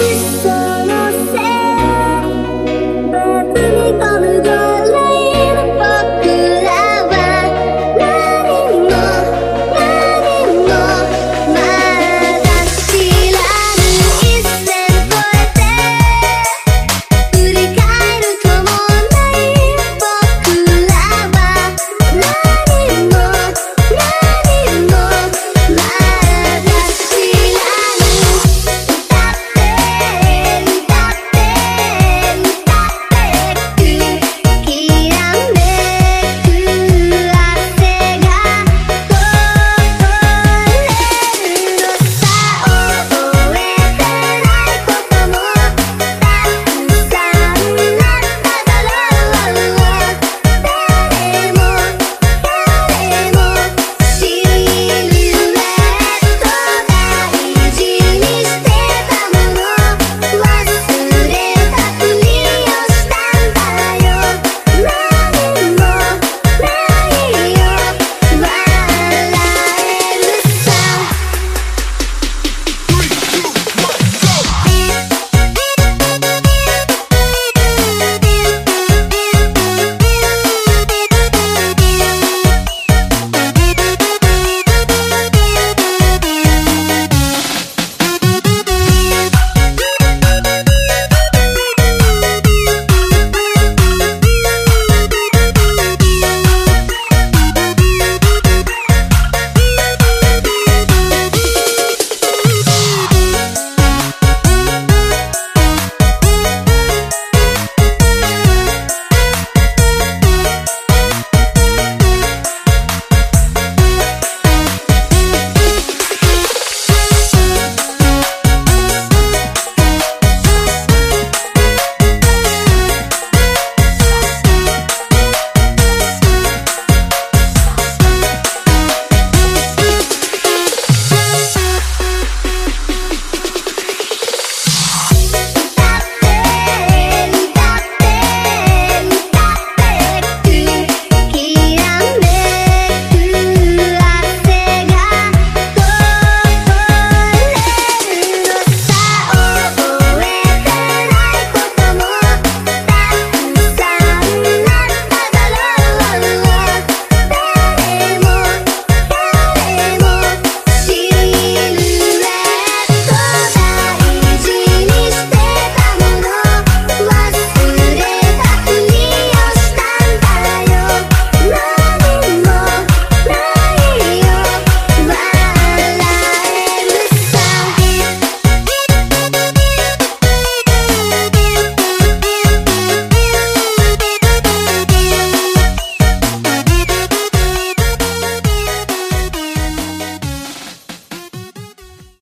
she said